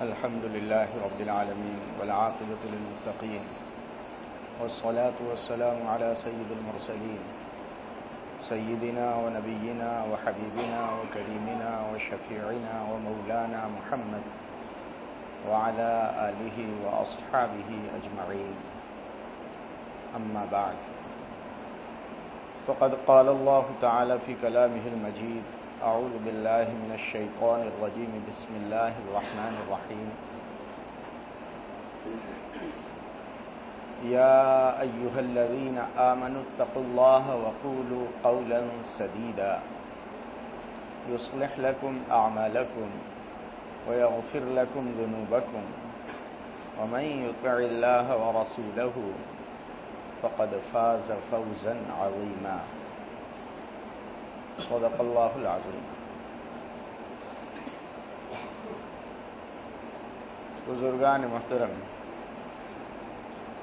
الحمد لله رب العالمين والعاقبة للمتقين والصلاة والسلام على سيد المرسلين سيدنا ونبينا وحبيبنا وكريمنا وشفيعنا ومولانا محمد وعلى آله وأصحابه أجمعين. أما بعد فقد قال الله تعالى في كلامه المجيد أعوذ بالله من الشيطان الرجيم. بسم الله الرحمن الرحيم. يا أيها الذين آمنوا اتقوا الله وقولوا قولا سديدا. يصلح لكم أعمالكم ويغفر لكم ذنوبكم. ومن يطع الله ورسوله فقد فاز فوزا عظيما. صدق الله العظيم بزرگان محترم،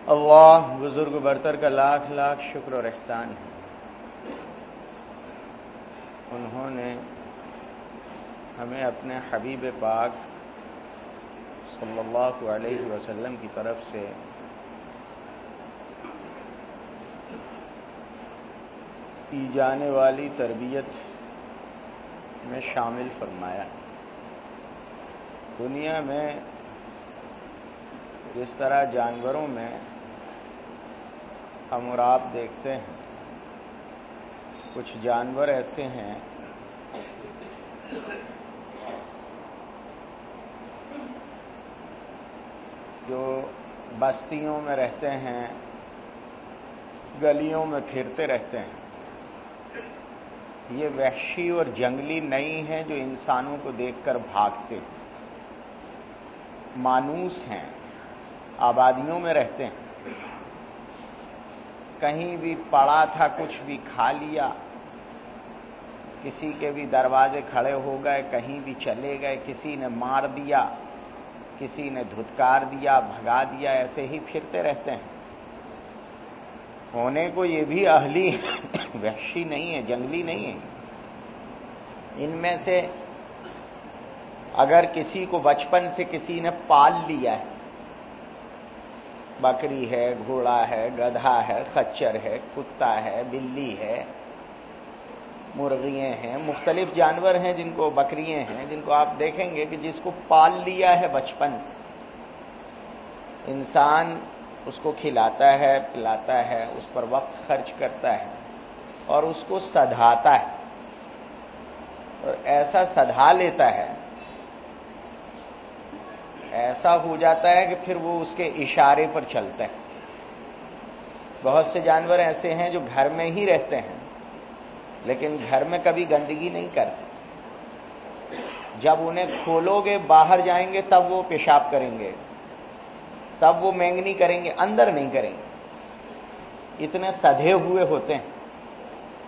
اللہ بزرگ برتر کا لاکھ لاکھ شکر اور احسان ہے۔ انہوں نے ہمیں اپنے حبیب پاک صلی اللہ علیہ وسلم کی طرف سے کی جانے والی تربیت میں شامل فرمایا دنیا میں جس طرح جانوروں میں ہم اور آپ دیکھتے ہیں، کچھ جانور ایسے ہیں جو بستیوں میں رہتے ہیں، گلیوں میں پھرتے رہتے ہیں۔ یہ وحشی اور جنگلی نہیں ہیں جو انسانوں کو دیکھ کر بھاگتے مانوس ہیں، آبادیوں میں رہتے ہیں۔ کہیں بھی پڑا تھا، کچھ بھی کھا لیا، کسی کے بھی دروازے کھڑے ہو گئے، کہیں بھی چلے گئے، کسی نے مار دیا، کسی نے دھتکار دیا، بھگا دیا، ایسے ہی پھرتے رہتے ہیں۔ ہونے کو یہ بھی اہلی وحشی نہیں ہے جنگلی نہیں ہے ان میں سے اگر کسی کو بچپن سے کسی نے پال لیا ہے، بکری ہے، گھوڑا ہے، گدھا ہے، خچر ہے، کتا ہے، بلی ہے، مرغیاں ہیں، مختلف جانور ہیں جن کو بکریاں ہیں۔ جن کو آپ دیکھیں گے کہ جس کو پال لیا ہے بچپن سے، انسان اس کو کھلاتا ہے، پلاتا ہے، اس پر وقت خرچ کرتا ہے اور اس کو سدھاتا ہے۔ اور ایسا سدھا لیتا ہے، ایسا ہو جاتا ہے کہ پھر وہ اس کے اشارے پر چلتا ہے۔ بہت سے جانور ایسے ہیں جو گھر میں ہی رہتے ہیں، لیکن گھر میں کبھی گندگی نہیں کرتے۔ جب انہیں کھولو گے، باہر جائیں گے، تب وہ پیشاب کریں گے۔ تب وہ مینگنی کریں گے، اندر نہیں کریں گے۔ اتنے سدھے ہوئے ہوتے ہیں۔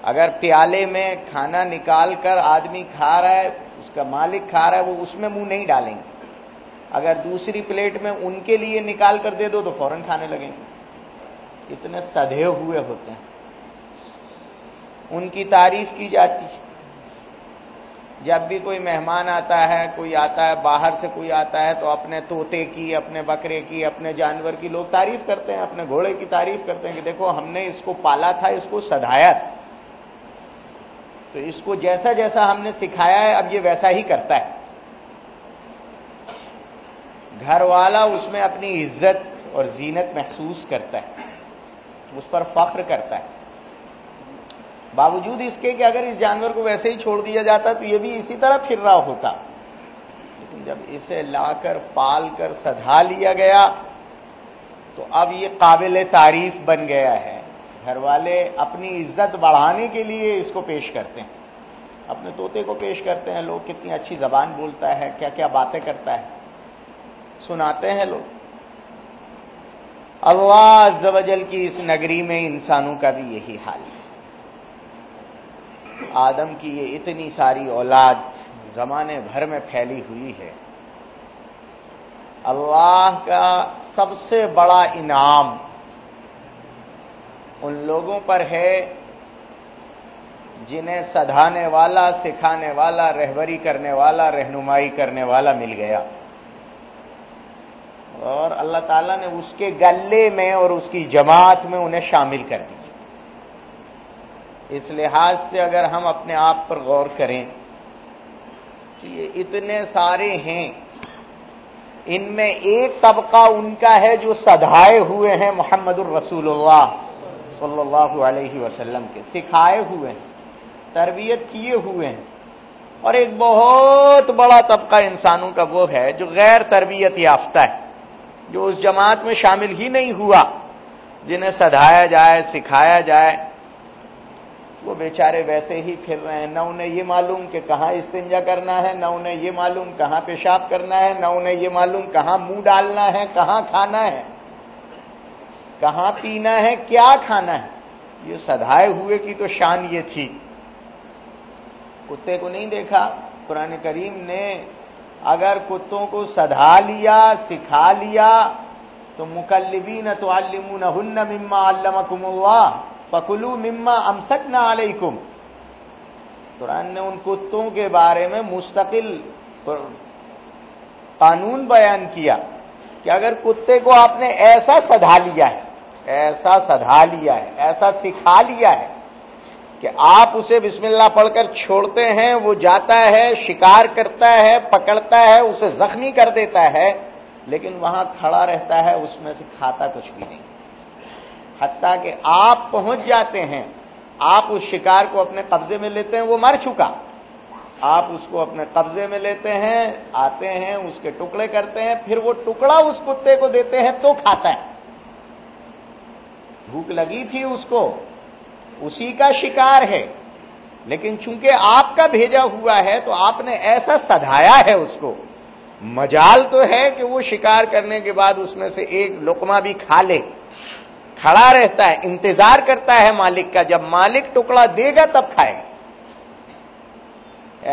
اگر پیالے میں کھانا نکال کر آدمی کھا رہا ہے، اس کا مالک کھا رہا ہے، وہ اس میں منہ نہیں ڈالیں گے۔ اگر دوسری پلیٹ میں ان کے لیے نکال کر دے دو تو فوراً کھانے لگیں گے۔ اتنے سدھے ہوئے ہوتے ہیں۔ ان کی تعریف کی جاتی ہے۔ جب بھی کوئی مہمان آتا ہے، کوئی آتا ہے، باہر سے کوئی آتا ہے تو اپنے طوطے کی، اپنے بکرے کی، اپنے جانور کی لوگ تعریف کرتے ہیں، اپنے گھوڑے کی تعریف کرتے ہیں کہ دیکھو ہم نے اس کو پالا تھا، اس کو سدھایا تھا۔ تو اس کو جیسا جیسا ہم نے سکھایا ہے، اب یہ ویسا ہی کرتا ہے۔ گھر والا اس میں اپنی عزت اور زینت محسوس کرتا ہے، اس پر فخر کرتا ہے۔ باوجود اس کے کہ اگر اس جانور کو ویسے ہی چھوڑ دیا جاتا تو یہ بھی اسی طرح پھر رہا ہوتا۔ لیکن جب اسے لا کر، پال کر سدھا لیا گیا تو اب یہ قابل تعریف بن گیا ہے۔ گھر والے اپنی عزت بڑھانے کے لیے اس کو پیش کرتے ہیں۔ اپنے طوطے کو پیش کرتے ہیں۔ لوگ کتنی اچھی زبان بولتا ہے، کیا کیا باتیں کرتا ہے۔ سناتے ہیں لوگ۔ اللہ زوجل کی اس نگری میں انسانوں کا بھی یہی حال ہے۔ آدم کی یہ اتنی ساری اولاد زمانے بھر میں پھیلی ہوئی ہے۔ اللہ کا سب سے بڑا انعام ان لوگوں پر ہے جنہیں سدھانے والا، سکھانے والا، رہبری کرنے والا، رہنمائی کرنے والا مل گیا۔ اور اللہ تعالیٰ نے اس کے گلے میں اور اس کی جماعت میں انہیں شامل کر دیا۔ اس لحاظ سے اگر ہم اپنے آپ پر غور کریں تو یہ اتنے سارے ہیں، ان میں ایک طبقہ ان کا ہے جو سدھائے ہوئے ہیں محمد الرسول اللہ صلی اللہ علیہ وسلم کے، سکھائے ہوئے ہیں، تربیت کیے ہوئے ہیں۔ اور ایک بہت بڑا طبقہ انسانوں کا وہ ہے جو غیر تربیت یافتہ ہے، جو اس جماعت میں شامل ہی نہیں ہوا، جنہیں سدھایا جائے، سکھایا جائے۔ وہ بیچارے ویسے ہی پھر رہے ہیں۔ نہ انہیں یہ معلوم کہ کہاں استنجا کرنا ہے، نہ انہیں یہ معلوم کہاں پیشاب کرنا ہے، نہ انہیں یہ معلوم کہاں منہ ڈالنا ہے، کہاں کھانا ہے، کہاں پینا ہے، کیا کھانا ہے۔ یہ سدھائے ہوئے کی تو شان یہ تھی۔ کتے کو نہیں دیکھا، قرآن کریم نے اگر کتوں کو سدھا لیا، سکھا لیا، تو مکلبین تو علمون مما علمکم اللہ۔ پکلو مما امسک نہ علیکم قرآن نے ان کتوں کے بارے میں مستقل قانون بیان کیا کہ اگر کتے کو آپ نے ایسا سدھا لیا ہے، ایسا سدھا لیا ہے، ایسا سکھا لیا ہے کہ آپ اسے بسم اللہ پڑھ کر چھوڑتے ہیں، وہ جاتا ہے، شکار کرتا ہے، پکڑتا ہے، اسے زخمی کر دیتا ہے، لیکن وہاں کھڑا رہتا ہے، اس میں سے کھاتا کچھ بھی نہیں۔ حتیٰ کہ آپ پہنچ جاتے ہیں، آپ اس شکار کو اپنے قبضے میں لیتے ہیں، وہ مر چکا۔ آپ اس کو اپنے قبضے میں لیتے ہیں، آتے ہیں، اس کے ٹکڑے کرتے ہیں، پھر وہ ٹکڑا اس کتے کو دیتے ہیں تو کھاتا ہے۔ بھوک لگی تھی اس کو۔ اسی کا شکار ہے۔ لیکن چونکہ آپ کا بھیجا ہوا ہے، تو آپ نے ایسا سدھایا ہے اس کو۔ مجال تو ہے کہ وہ شکار کرنے کے بعد اس میں سے ایک لقمہ بھی کھا لے۔ کھڑا رہتا ہے، انتظار کرتا ہے مالک کا، جب مالک ٹکڑا دے گا تب کھائے گا۔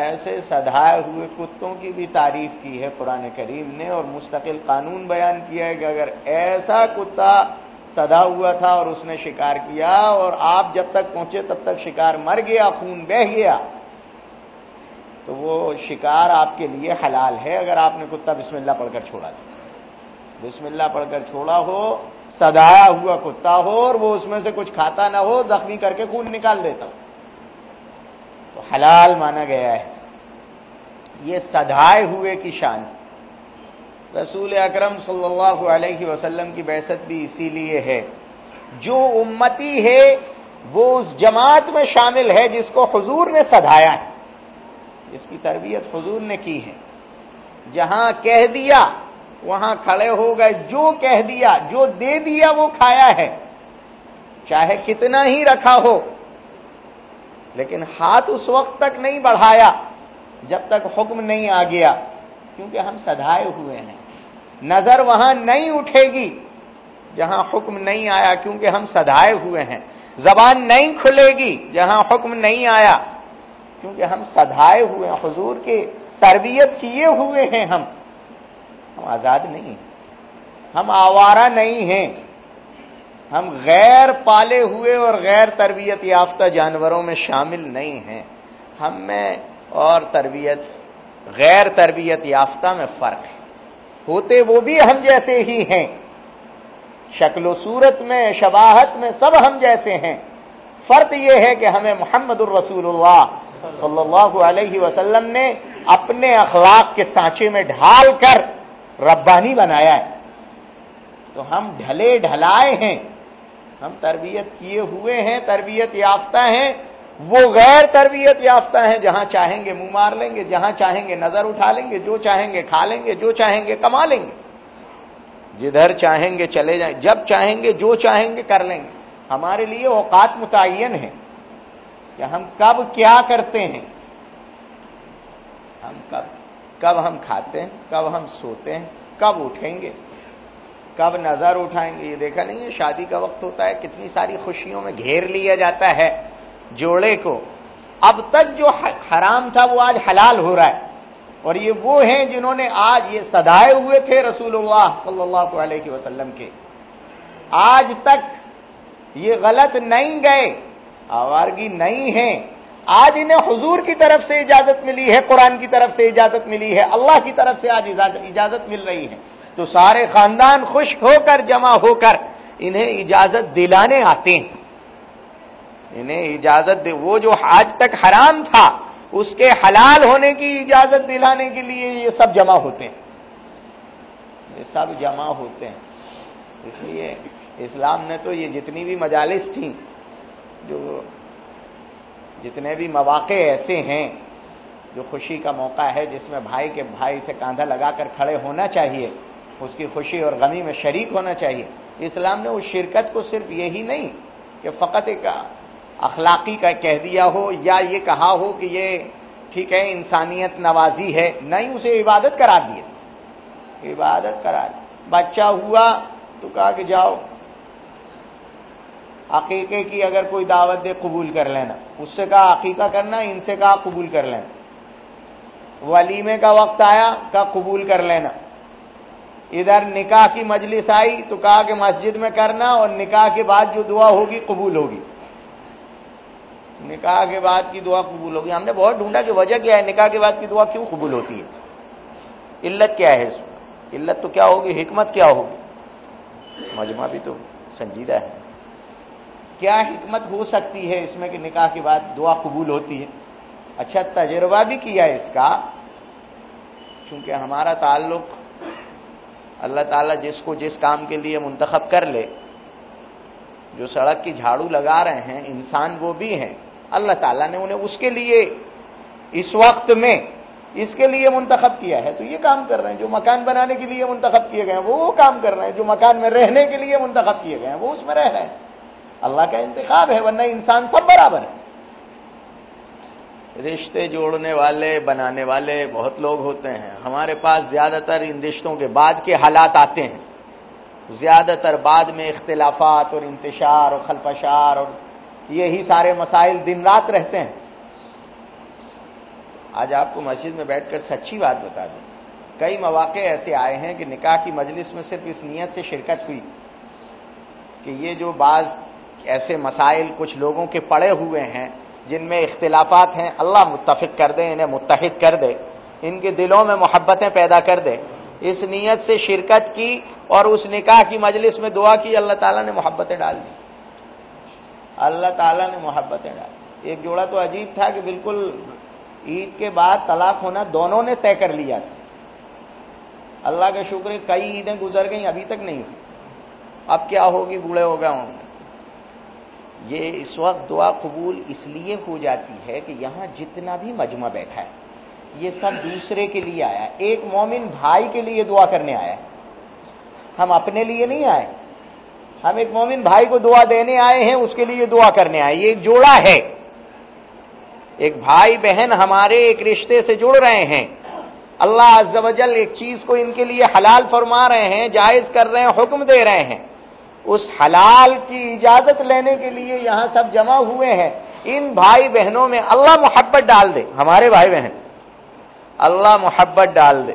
ایسے سدھائے ہوئے کتوں کی بھی تعریف کی ہے قرآن کریم نے اور مستقل قانون بیان کیا ہے کہ اگر ایسا کتا سدا ہوا تھا اور اس نے شکار کیا اور آپ جب تک پہنچے تب تک شکار مر گیا، خون بہ گیا، تو وہ شکار آپ کے لیے حلال ہے اگر آپ نے کتا بسم اللہ پڑھ کر چھوڑا بسم اللہ پڑھ کر چھوڑا ہو سدایا ہوا کتا ہو اور وہ اس میں سے کچھ کھاتا نہ ہو، زخمی کر کے خون نکال دیتا ہو۔ تو حلال مانا گیا ہے۔ یہ سدھائے ہوئے کی شان۔ رسول اکرم صلی اللہ علیہ وسلم کی بحثت بھی اسی لیے ہے۔ جو امتی ہے، وہ اس جماعت میں شامل ہے جس کو حضور نے سدھایا ہے۔ جس کی تربیت حضور نے کی ہے۔ جہاں کہہ دیا وہاں کھڑے ہو گئے، جو کہہ دیا، جو دے دیا وہ کھایا ہے۔ چاہے کتنا ہی رکھا ہو، لیکن ہاتھ اس وقت تک نہیں بڑھایا جب تک حکم نہیں آ گیا، کیونکہ ہم سدھائے ہوئے ہیں۔ نظر وہاں نہیں اٹھے گی جہاں حکم نہیں آیا، کیونکہ ہم سدھائے ہوئے ہیں۔ زبان نہیں کھلے گی جہاں حکم نہیں آیا، کیونکہ ہم سدھائے ہوئے ہیں۔ حضور کے تربیت کیے ہوئے ہیں ہم۔ ہم آزاد نہیں ہیں۔ ہم آوارہ نہیں ہیں۔ ہم غیر پالے ہوئے اور غیر تربیت یافتہ جانوروں میں شامل نہیں ہیں۔ ہم میں اور تربیت، غیر تربیت یافتہ میں فرق ہے۔ ہوتے وہ بھی ہم جیسے ہی ہیں۔ شکل و صورت میں، شباہت میں سب ہم جیسے ہیں۔ فرق یہ ہے کہ ہمیں محمد الرسول اللہ صلی اللہ علیہ وسلم نے اپنے اخلاق کے سانچے میں ڈھال کر ربانی بنایا ہے۔ تو ہم ڈھلے ڈھلائے ہیں۔ ہم تربیت کیے ہوئے ہیں، تربیت یافتہ ہیں۔ وہ غیر تربیت یافتہ ہیں، جہاں چاہیں گے منہ مار لیں گے، جہاں چاہیں گے نظر اٹھا لیں گے، جو چاہیں گے کھا لیں گے، جو چاہیں گے کما لیں گے۔ جدھر چاہیں گے چلے جائیں، جب چاہیں گے، جو چاہیں گے کر لیں گے۔ ہمارے لیے اوقات متعین ہے کہ ہم کب کیا کرتے ہیں۔ ہم کب کب ہم کھاتے ہیں، کب ہم سوتے ہیں، کب اٹھیں گے، کب نظر اٹھائیں گے؟ یہ دیکھا نہیں ہے، شادی کا وقت ہوتا ہے، کتنی ساری خوشیوں میں گھیر لیا جاتا ہے جوڑے کو۔ اب تک جو حرام تھا، وہ آج حلال ہو رہا ہے۔ اور یہ وہ ہیں جنہوں نے آج یہ سدائے ہوئے تھے رسول اللہ صلی اللہ علیہ وسلم کے۔ آج تک یہ غلط نہیں گئے، آوارگی نہیں ہے۔ آج انہیں حضور کی طرف سے اجازت ملی ہے، قرآن کی طرف سے اجازت ملی ہے، اللہ کی طرف سے آج اجازت مل رہی ہے۔ تو سارے خاندان خوش ہو کر، جمع ہو کر انہیں اجازت دلانے آتے ہیں۔ انہیں اجازت دے وہ جو آج تک حرام تھا، اس کے حلال ہونے کی اجازت دلانے کے لیے یہ سب جمع ہوتے ہیں۔ یہ سب جمع ہوتے ہیں۔ اس لیے اسلام نے تو یہ جتنی بھی مجالس تھیں، جو جتنے بھی مواقع ایسے ہیں جو خوشی کا موقع ہے، جس میں بھائی کے بھائی سے کاندھا لگا کر کھڑے ہونا چاہیے، اس کی خوشی اور غمی میں شریک ہونا چاہیے۔ اسلام نے اس شرکت کو صرف یہی نہیں کہ فقط ایک اخلاقی کا کہہ دیا ہو یا یہ کہا ہو کہ یہ ٹھیک ہے، انسانیت نوازی ہے۔ نہیں، اسے عبادت کرا دیے عبادت کرا دی بچہ ہوا تو کہا کہ جاؤ۔ عقیقے کی اگر کوئی دعوت دے قبول کر لینا۔ اس سے کہا عقیقہ کرنا، ان سے کہا قبول کر لینا۔ ولیمے کا وقت آیا، کہا قبول کر لینا۔ ادھر نکاح کی مجلس آئی تو کہا کہ مسجد میں کرنا اور نکاح کے بعد جو دعا ہوگی قبول ہوگی۔ نکاح کے بعد کی دعا قبول ہوگی۔ ہم نے بہت ڈھونڈا کہ وجہ کیا ہے، نکاح کے بعد کی دعا کیوں قبول ہوتی ہے؟ علت کیا ہے اس میں؟ علت تو کیا ہوگی؟ حکمت کیا ہوگی؟ مجمع بھی تو سنجیدہ ہے۔ کیا حکمت ہو سکتی ہے اس میں کہ نکاح کے بعد دعا قبول ہوتی ہے؟ اچھا تجربہ بھی کیا ہے اس کا؟ چونکہ ہمارا تعلق اللہ تعالیٰ جس کو جس کام کے لیے منتخب کر لے، جو سڑک کی جھاڑو لگا رہے ہیں، انسان وہ بھی ہیں۔ اللہ تعالیٰ نے انہیں اس کے لیے، اس وقت میں اس کے لیے منتخب کیا ہے۔ تو یہ کام کر رہے ہیں، جو مکان بنانے کے لیے منتخب کیے گئے ہیں، وہ کام کر رہے ہیں، جو مکان میں رہنے کے لیے منتخب کیے گئے ہیں، وہ اس میں رہ رہے ہیں۔ اللہ کا انتخاب ہے، ورنہ انسان سب برابر ہے۔ رشتے جوڑنے والے، بنانے والے بہت لوگ ہوتے ہیں۔ ہمارے پاس زیادہ تر ان رشتوں کے بعد کے حالات آتے ہیں۔ زیادہ تر بعد میں اختلافات اور انتشار اور خلفشار اور یہی سارے مسائل دن رات رہتے ہیں۔ آج آپ کو مسجد میں بیٹھ کر سچی بات بتا دوں۔ کئی مواقع ایسے آئے ہیں کہ نکاح کی مجلس میں صرف اس نیت سے شرکت ہوئی کہ یہ جو بعض ایسے مسائل کچھ لوگوں کے پڑے ہوئے ہیں جن میں اختلافات ہیں، اللہ متفق کر دے، انہیں متحد کر دے، ان کے دلوں میں محبتیں پیدا کر دے۔ اس نیت سے شرکت کی اور اس نکاح کی مجلس میں دعا کی، اللہ تعالیٰ نے محبتیں ڈال دی۔ اللہ تعالیٰ نے محبتیں ڈال ایک جوڑا تو عجیب تھا کہ بالکل عید کے بعد طلاق ہونا دونوں نے طے کر لیا تھا۔ اللہ کا شکر ہے، کئی عیدیں گزر گئیں، ابھی تک نہیں اب کیا ہوگی، بوڑھے ہو گئے ہوں گے۔ یہ اس وقت دعا قبول اس لیے ہو جاتی ہے کہ یہاں جتنا بھی مجمع بیٹھا ہے، یہ سب دوسرے کے لیے آیا ایک مومن بھائی کے لیے دعا کرنے آیا ہم اپنے لیے نہیں آئے۔ ہم ایک مومن بھائی کو دعا دینے آئے ہیں، اس کے لیے دعا کرنے آئے۔ یہ ایک جوڑا ہے۔ ایک بھائی بہن ہمارے ایک رشتے سے جڑ رہے ہیں۔ اللہ عز و جل ایک چیز کو ان کے لیے حلال فرما رہے ہیں، جائز کر رہے ہیں، حکم دے رہے ہیں۔ اس حلال کی اجازت لینے کے لیے یہاں سب جمع ہوئے ہیں۔ ان بھائی بہنوں میں اللہ محبت ڈال دے، ہمارے بھائی بہن۔ اللہ محبت ڈال دے۔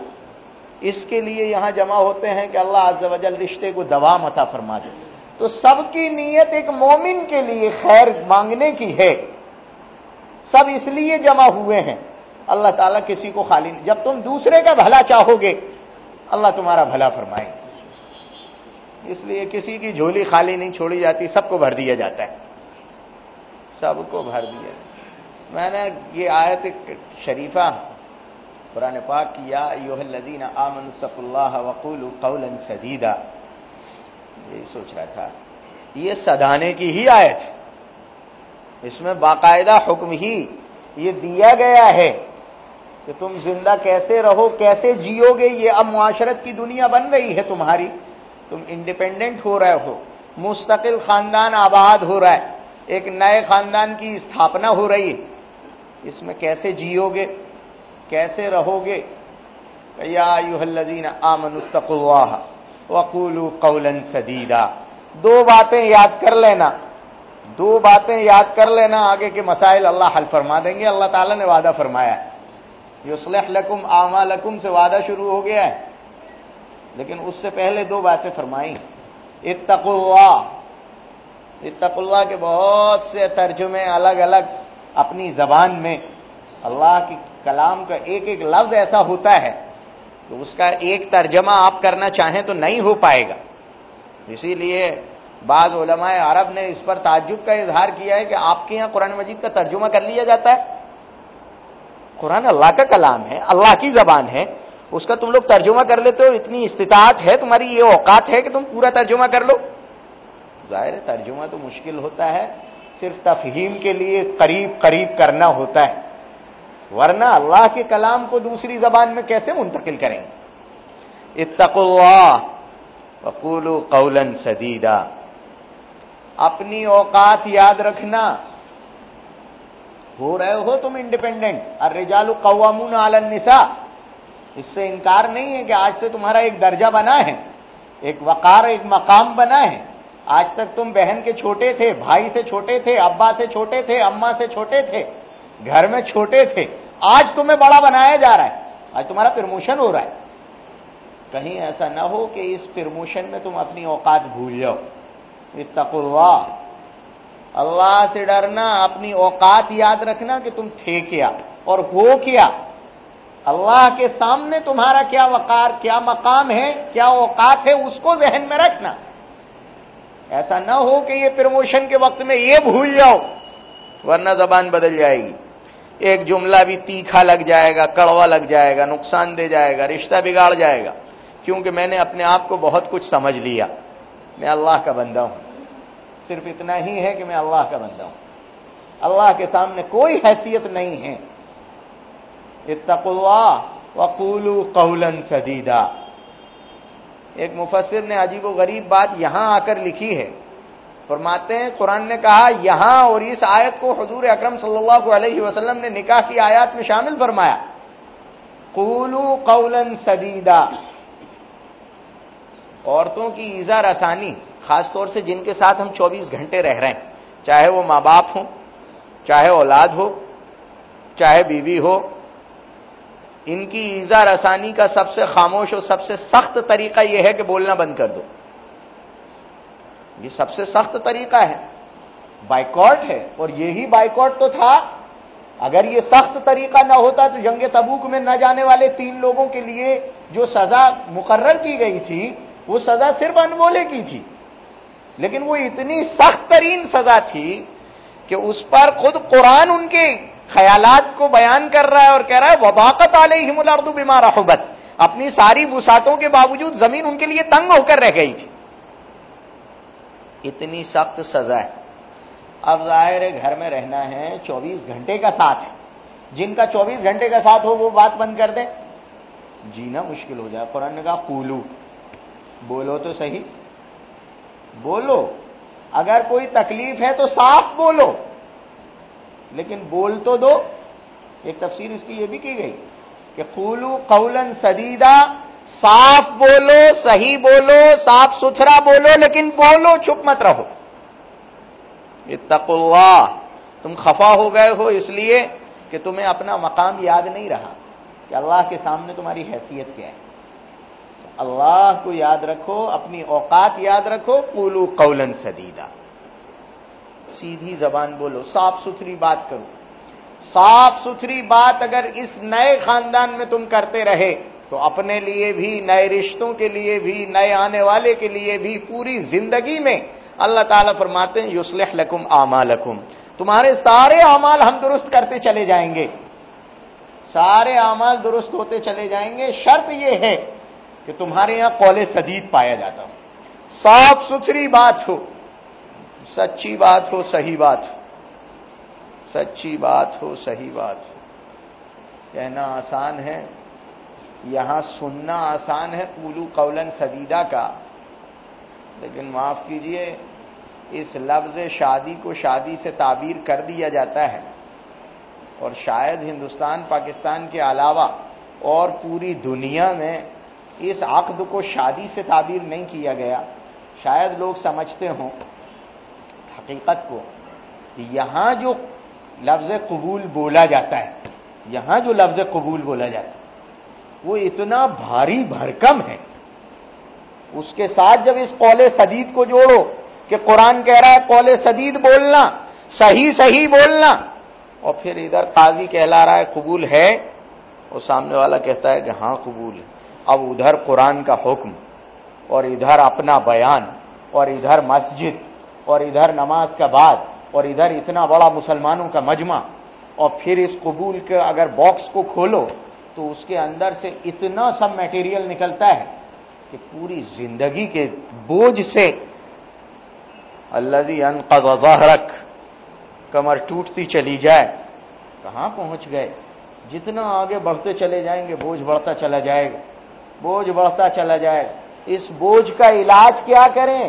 اس کے لیے یہاں جمع ہوتے ہیں کہ اللہ عز و جل رشتے کو دوا متا فرما دے۔ تو سب کی نیت ایک مومن کے لیے خیر مانگنے کی ہے۔ سب اس لیے جمع ہوئے ہیں۔ اللہ تعالیٰ کسی کو خالی نہیں، جب تم دوسرے کا بھلا چاہو گے، اللہ تمہارا بھلا فرمائے۔ اس لیے کسی کی جھولی خالی نہیں چھوڑی جاتی، سب کو بھر دیا جاتا ہے۔ سب کو بھر دیا میں نے یہ آیت شریفہ، قرآن پاک کیا الذین آمنوا اللہ وقول قولا سدیدہ یہی سوچ رہا تھا۔ یہ سدانے کی ہی آیت۔ اس میں باقاعدہ حکم ہی یہ دیا گیا ہے کہ تم زندہ کیسے رہو، کیسے جیو گے، یہ اب معاشرت کی دنیا بن رہی ہے تمہاری۔ تم انڈیپینڈنٹ ہو رہے ہو، مستقل خاندان آباد ہو رہا ہے، ایک نئے خاندان کی استھاپنا ہو رہی ہے۔ اس میں کیسے جیو گے؟ کیسے رہو گے؟ یا الذین آمنوا اتقوا اللہ وقولوا قولا سدیدا۔ دو باتیں یاد کر لینا۔ دو باتیں یاد کر لینا آگے کے مسائل اللہ حل فرما دیں گے۔ اللہ تعالیٰ نے وعدہ فرمایا ہے۔ یوسلح لکم آما لکم سے وعدہ شروع ہو گیا ہے۔ لیکن اس سے پہلے دو باتیں فرمائی اتق اللہ۔ اتق اللہ کے بہت سے ترجمے الگ الگ اپنی زبان میں اللہ کی کلام کا ایک ایک لفظ ایسا ہوتا ہے تو اس کا ایک ترجمہ آپ کرنا چاہیں تو نہیں ہو پائے گا۔ اسی لیے بعض علماء عرب نے اس پر تعجب کا اظہار کیا ہے کہ آپ کے یہاں قرآن مجید کا ترجمہ کر لیا جاتا ہے۔ قرآن اللہ کا کلام ہے، اللہ کی زبان ہے۔ اس کا تم لوگ ترجمہ کر لیتے ہو، اتنی استطاعت ہے تمہاری، یہ اوقات ہے کہ تم پورا ترجمہ کر لو۔ ظاہر ترجمہ تو مشکل ہوتا ہے، صرف تفہیم کے لیے قریب قریب کرنا ہوتا ہے۔ ورنہ اللہ کے کلام کو دوسری زبان میں کیسے منتقل کریں؟ اللہ وقول قولا سدیدہ اپنی اوقات یاد رکھنا۔ ہو رہے ہو تم انڈیپینڈنٹ اور قوامون علی النساء۔ اس سے انکار نہیں ہے کہ آج سے تمہارا ایک درجہ بنا ہے، ایک وقار، ایک مقام بنا ہے۔ آج تک تم بہن کے چھوٹے تھے، بھائی سے چھوٹے تھے، ابا سے چھوٹے تھے اما سے چھوٹے تھے، گھر میں چھوٹے تھے۔ آج تمہیں بڑا بنایا جا رہا ہے۔ آج تمہارا پرموشن ہو رہا ہے۔ کہیں ایسا نہ ہو کہ اس پرموشن میں تم اپنی اوقات بھول جاؤ۔ اتق اللہ۔ اللہ سے ڈرنا، اپنی اوقات یاد رکھنا کہ تم تھے کیا اور ہو کیا۔ اللہ کے سامنے تمہارا کیا وقار، کیا مقام ہے، کیا اوقات ہے، اس کو ذہن میں رکھنا۔ ایسا نہ ہو کہ یہ پروموشن کے وقت میں یہ بھول جاؤ، ورنہ زبان بدل جائے گی۔ ایک جملہ بھی تیکھا لگ جائے گا، کڑوا لگ جائے گا، نقصان دے جائے گا، رشتہ بگاڑ جائے گا۔ کیونکہ میں نے اپنے آپ کو بہت کچھ سمجھ لیا۔ میں اللہ کا بندہ ہوں۔ صرف اتنا ہی ہے کہ میں اللہ کا بندہ ہوں۔ اللہ کے سامنے کوئی حیثیت نہیں ہے۔ اللہ وقولو قولا سدیدہ ایک مفسر نے عجیب و غریب بات یہاں آ کر لکھی ہے۔ فرماتے ہیں، قرآن نے کہا، یہاں اور اس آیت کو حضور اکرم صلی اللہ علیہ وسلم نے نکاح کی آیات میں شامل فرمایا۔ قولو قولا سدیدہ عورتوں کی ایزا رسانی، خاص طور سے جن کے ساتھ ہم چوبیس گھنٹے رہ رہے ہیں، چاہے وہ ماں باپ ہوں، چاہے اولاد ہو، چاہے بیوی ہو ان کی ایزا رسانی کا سب سے خاموش اور سب سے سخت طریقہ یہ ہے کہ بولنا بند کر دو۔ یہ سب سے سخت طریقہ ہے۔ بائیکاٹ ہے اور یہی بائیکاٹ تو تھا۔ اگر یہ سخت طریقہ نہ ہوتا تو جنگ تبوک میں نہ جانے والے تین لوگوں کے لیے جو سزا مقرر کی گئی تھی، وہ سزا صرف انبولے کی تھی۔ لیکن وہ اتنی سخت ترین سزا تھی کہ اس پر خود قرآن ان کے خیالات کو بیان کر رہا ہے اور کہہ رہا ہے وباقت علیہم الارض بما رحبت. اپنی ساری وسعتوں کے باوجود زمین ان کے لیے تنگ ہو کر رہ گئی تھی۔ اتنی سخت سزا ہے۔ اب ظاہر گھر میں رہنا ہے، چوبیس گھنٹے کا ساتھ جن کا چوبیس گھنٹے کا ساتھ ہو، وہ بات بند کر دیں۔ جینا مشکل ہو جائے۔ قرآن نے کہا پولو بولو تو صحیح۔ بولو۔ اگر کوئی تکلیف ہے تو صاف بولو۔ لیکن بول تو دو۔ ایک تفسیر اس کی یہ بھی کی گئی کہ قولو قولن سدیدہ، صاف بولو، صحیح بولو، صاف ستھرا بولو، لیکن بولو چپ مت رہو۔ اتقوا اللہ۔ تم خفا ہو گئے ہو اس لیے کہ تمہیں اپنا مقام یاد نہیں رہا کہ اللہ کے سامنے تمہاری حیثیت کیا ہے۔ اللہ کو یاد رکھو، اپنی اوقات یاد رکھو۔ قولو قولن سدیدہ۔ سیدھی زبان بولو، صاف ستھری بات کرو۔ صاف ستھری بات اگر اس نئے خاندان میں تم کرتے رہے، تو اپنے لیے بھی، نئے رشتوں کے لیے بھی، نئے آنے والے کے لیے بھی، پوری زندگی میں اللہ تعالیٰ فرماتے ہیں یوسلح لکم آما تمہارے سارے اعمال ہم درست کرتے چلے جائیں گے۔ سارے اعمال درست ہوتے چلے جائیں گے۔ شرط یہ ہے کہ تمہارے یہاں قول سدید پایا جاتا ہو۔ صاف ستھری بات ہو۔ سچی بات ہو، صحیح بات۔ ہو سچی بات ہو، صحیح بات۔ ہو کہنا آسان ہے، یہاں سننا آسان ہے پولو قولن سدیدہ کا۔ لیکن معاف کیجیے، اس لفظ شادی کو شادی سے تعبیر کر دیا جاتا ہے۔ اور شاید ہندوستان، پاکستان کے علاوہ اور پوری دنیا میں اس عقد کو شادی سے تعبیر نہیں کیا گیا۔ شاید لوگ سمجھتے ہوں حقیقت کو یہاں جو لفظ قبول بولا جاتا ہے، یہاں جو لفظ قبول بولا جاتا ہے، وہ اتنا بھاری بھرکم ہے۔ اس کے ساتھ جب اس قول سدید کو جوڑو کہ قرآن کہہ رہا ہے قول سدید بولنا، صحیح صحیح بولنا، اور پھر ادھر قاضی کہلا رہا ہے قبول ہے، اور سامنے والا کہتا ہے کہ ہاں قبول ہے۔ اب ادھر قرآن کا حکم، اور ادھر اپنا بیان، اور ادھر مسجد اور ادھر نماز کا بعد اور ادھر اتنا بڑا مسلمانوں کا مجمع اور پھر اس قبول کے اگر باکس کو کھولو تو اس کے اندر سے اتنا سب میٹیریل نکلتا ہے کہ پوری زندگی کے بوجھ سے اللہ ظہرک کمر ٹوٹتی چلی جائے، کہاں پہنچ گئے؟ جتنا آگے بڑھتے چلے جائیں گے، بوجھ بڑھتا چلا جائے گا، بوجھ بڑھتا چلا جائے گا۔ اس بوجھ کا علاج کیا کریں؟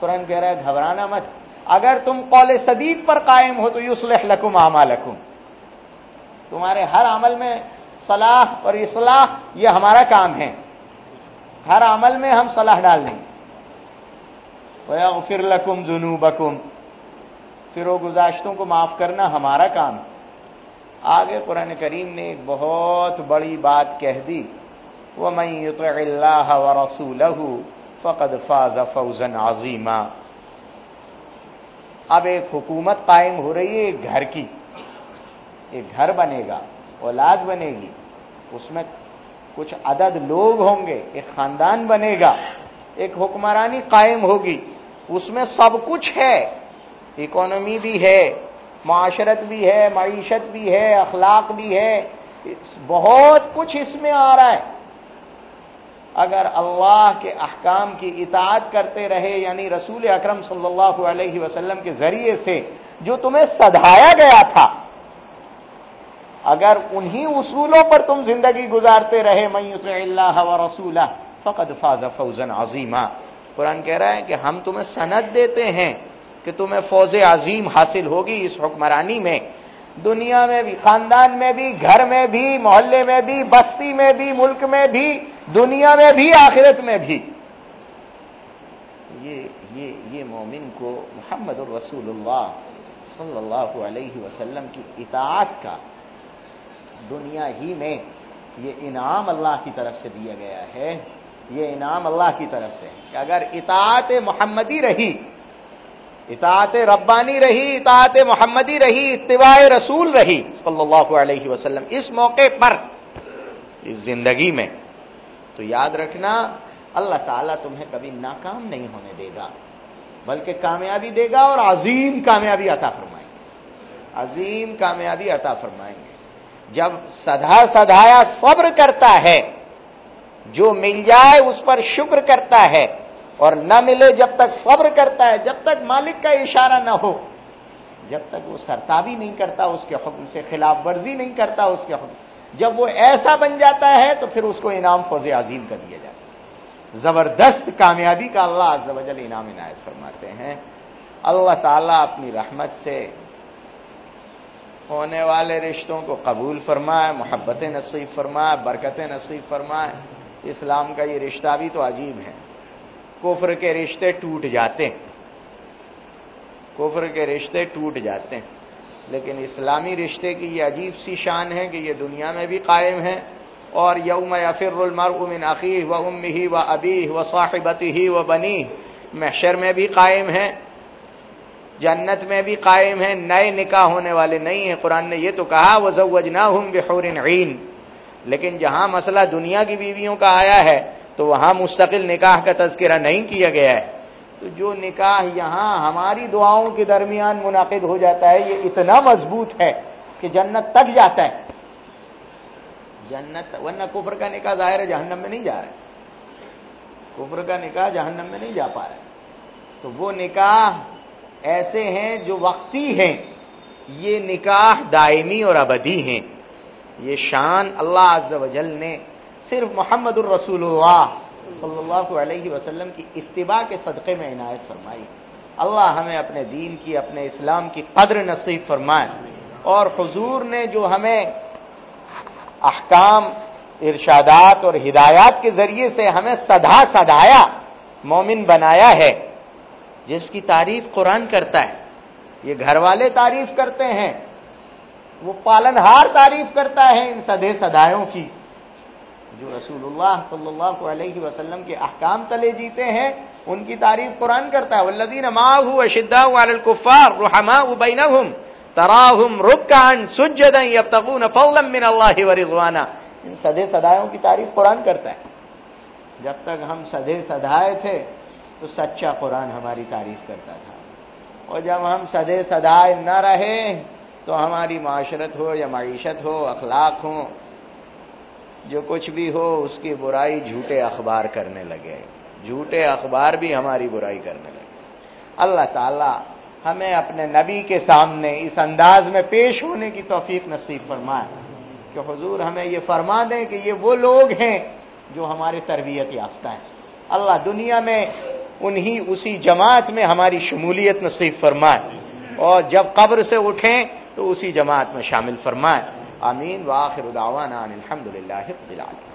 قرآن کہہ رہا ہے، گھبرانا مت۔ اگر تم قول صدیق پر قائم ہو تو یوسلح لکم آما لکم تمہارے ہر عمل میں صلاح اور اصلاح یہ ہمارا کام ہے۔ ہر عمل میں ہم صلاح ڈال دیں۔ پھر لکم جنو بکم پھر وہ گزاشتوں کو معاف کرنا ہمارا کام۔ آگے قرآن کریم نے ایک بہت بڑی بات کہہ دی۔ وہ میں اللہ و رسول فقد فاز فوزن عظیمہ اب ایک حکومت قائم ہو رہی ہے، ایک گھر کی۔ ایک گھر بنے گا، اولاد بنے گی، اس میں کچھ عدد لوگ ہوں گے، ایک خاندان بنے گا، ایک حکمرانی قائم ہوگی، اس میں سب کچھ ہے۔ اکانومی بھی ہے، معاشرت بھی ہے، معیشت بھی ہے، اخلاق بھی ہے، بہت کچھ اس میں آ رہا ہے۔ اگر اللہ کے احکام کی اطاعت کرتے رہے یعنی رسول اکرم صلی اللہ علیہ وسلم کے ذریعے سے جو تمہیں سدھایا گیا تھا، اگر انہی اصولوں پر تم زندگی گزارتے رہے میں اللہ و رسول فقد فاز فوزن عظیمہ قرآن کہہ رہا ہے کہ ہم تمہیں سند دیتے ہیں کہ تمہیں فوز عظیم حاصل ہوگی اس حکمرانی میں۔ دنیا میں بھی، خاندان میں بھی، گھر میں بھی، محلے میں بھی، بستی میں بھی، ملک میں بھی۔ دنیا میں بھی، آخرت میں بھی۔ یہ یہ یہ مومن کو محمد الرسول اللہ صلی اللہ علیہ وسلم کی اطاعت کا دنیا ہی میں یہ انعام اللہ کی طرف سے دیا گیا ہے۔ یہ انعام اللہ کی طرف سے کہ اگر اطاعت محمدی رہی، اطاعت ربانی رہی، اطاعت محمدی رہی، اتباع رسول رہی صلی اللہ علیہ وسلم، اس موقع پر، اس زندگی میں تو یاد رکھنا، اللہ تعالیٰ تمہیں کبھی ناکام نہیں ہونے دے گا، بلکہ کامیابی دے گا اور عظیم کامیابی عطا فرمائیں گے۔ عظیم کامیابی عطا فرمائیں گے۔ جب سدا سدایا صبر کرتا ہے، جو مل جائے اس پر شکر کرتا ہے، اور نہ ملے جب تک صبر کرتا ہے، جب تک مالک کا اشارہ نہ ہو، جب تک وہ سرتابی نہیں کرتا، اس کے حکم سے خلاف ورزی نہیں کرتا، اس کے حکم جب وہ ایسا بن جاتا ہے تو پھر اس کو انعام فوز عظیم کر دیا جاتا ہے۔ زبردست کامیابی کا اللہ عز و جل انعام عنایت فرماتے ہیں۔ اللہ تعالیٰ اپنی رحمت سے ہونے والے رشتوں کو قبول فرمائے محبت نصیب فرمائے برکت نصیب فرمائے۔ اسلام کا یہ رشتہ بھی تو عجیب ہے۔ کفر کے رشتے ٹوٹ جاتے ہیں۔ کفر کے رشتے ٹوٹ جاتے ہیں۔ لیکن اسلامی رشتے کی یہ عجیب سی شان ہے کہ یہ دنیا میں بھی قائم ہے اور یوم یفر المرء من عقیح و ام ہی و ابی و صاحبتی ہی و بنی محشر میں بھی قائم ہے جنت میں بھی قائم ہے نئے نکاح ہونے والے نہیں ہیں۔ قرآن نے یہ تو کہا وہ زوجنا ہوں عین لیکن جہاں مسئلہ دنیا کی بیویوں کا آیا ہے، تو وہاں مستقل نکاح کا تذکرہ نہیں کیا گیا ہے۔ تو جو نکاح یہاں ہماری دعاؤں کے درمیان منعقد ہو جاتا ہے، یہ اتنا مضبوط ہے کہ جنت تک جاتا ہے۔ جنت، ورنہ کفر کا نکاح ظاہر ہے جہنم میں نہیں جا رہا ہے۔ کفر کا نکاح جہنم میں نہیں جا پا رہا تو وہ نکاح ایسے ہیں جو وقتی ہیں۔ یہ نکاح دائمی اور ابدی ہیں۔ یہ شان اللہ عز و جل نے صرف محمد الرسول اللہ صلی اللہ علیہ وسلم کی اتباع کے صدقے میں عنایت فرمائی۔ اللہ ہمیں اپنے دین کی، اپنے اسلام کی قدر نصیب فرمائے۔ اور حضور نے جو ہمیں احکام، ارشادات اور ہدایات کے ذریعے سے ہمیں سدا سدایا مومن بنایا ہے، جس کی تعریف قرآن کرتا ہے۔ یہ گھر والے تعریف کرتے ہیں، وہ پالنہار تعریف کرتا ہے ان سدے سدایوں کی۔ جو رسول اللہ صلی اللہ علیہ وسلم کے احکام تلے جیتے ہیں، ان کی تعریف قرآن کرتا ہے والذین معه اشداء علی الكفار رحماء بینهم تراهم رکعا سجدا یبتغون فضلا من اللہ ورضوانا۔ ان سدے سدایوں کی تعریف قرآن کرتا ہے۔ جب تک ہم سدے سدائے تھے، تو سچا قرآن ہماری تعریف کرتا تھا۔ اور جب ہم سدے سدائے نہ رہے، تو ہماری معاشرت ہو یا معیشت ہو، اخلاق ہو جو کچھ بھی ہو، اس کی برائی جھوٹے اخبار کرنے لگے۔ جھوٹے اخبار بھی ہماری برائی کرنے لگے۔ اللہ تعالی ہمیں اپنے نبی کے سامنے اس انداز میں پیش ہونے کی توفیق نصیب فرمائے کہ حضور ہمیں یہ فرما دیں کہ یہ وہ لوگ ہیں جو ہمارے تربیت یافتہ ہیں۔ اللہ دنیا میں انہی، اسی جماعت میں ہماری شمولیت نصیب فرمائے۔ اور جب قبر سے اٹھیں تو اسی جماعت میں شامل فرمائے۔ آمين وآخر دعوانا أن الحمد لله رب العالمين.